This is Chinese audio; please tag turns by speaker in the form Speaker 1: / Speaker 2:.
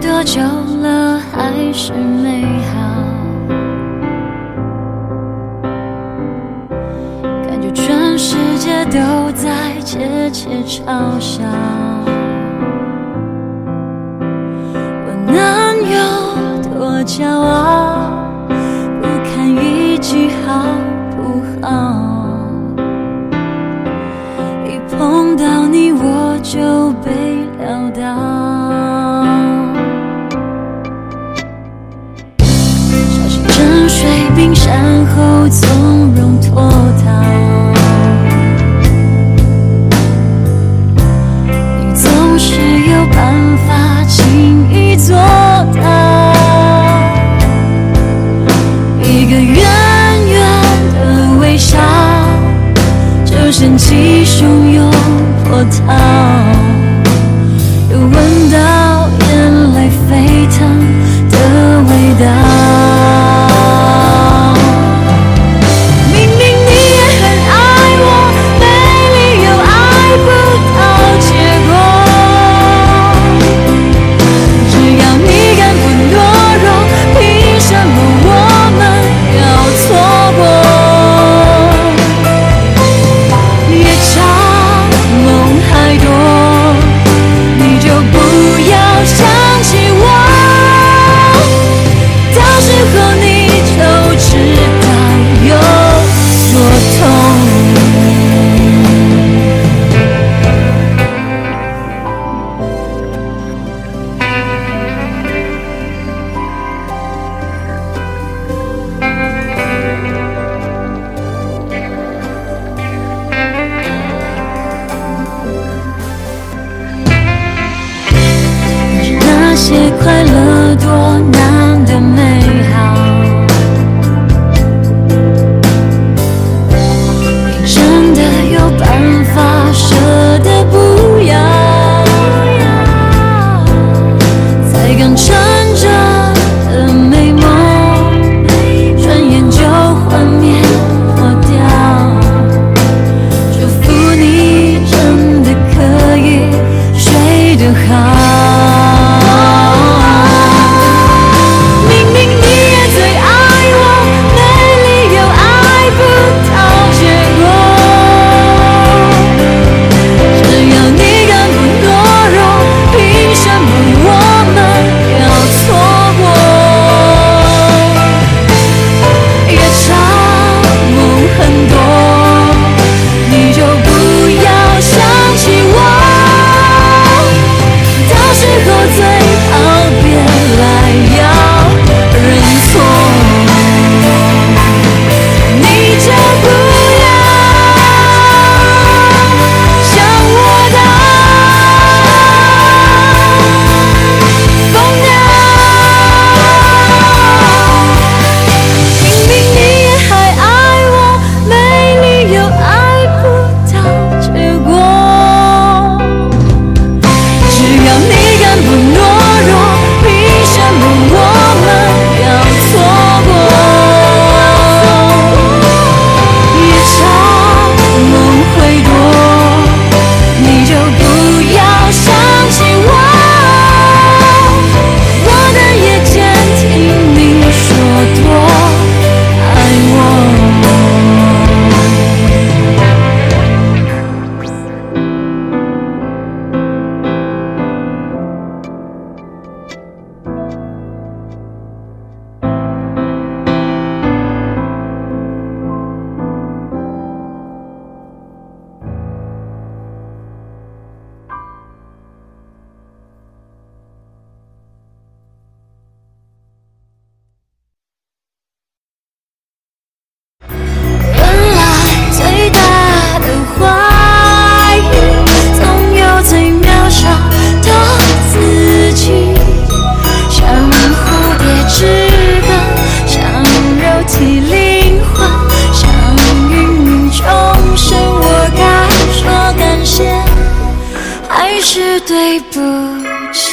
Speaker 1: 多久了，还是美好？感觉全世界都在窃窃嘲笑，我能有多骄傲？山后从容脱逃你总是有办法轻易做到一个远远的微笑就掀起汹涌波涛些快乐多难得美好，你真的有办法舍得不要，才敢唱。是对不起。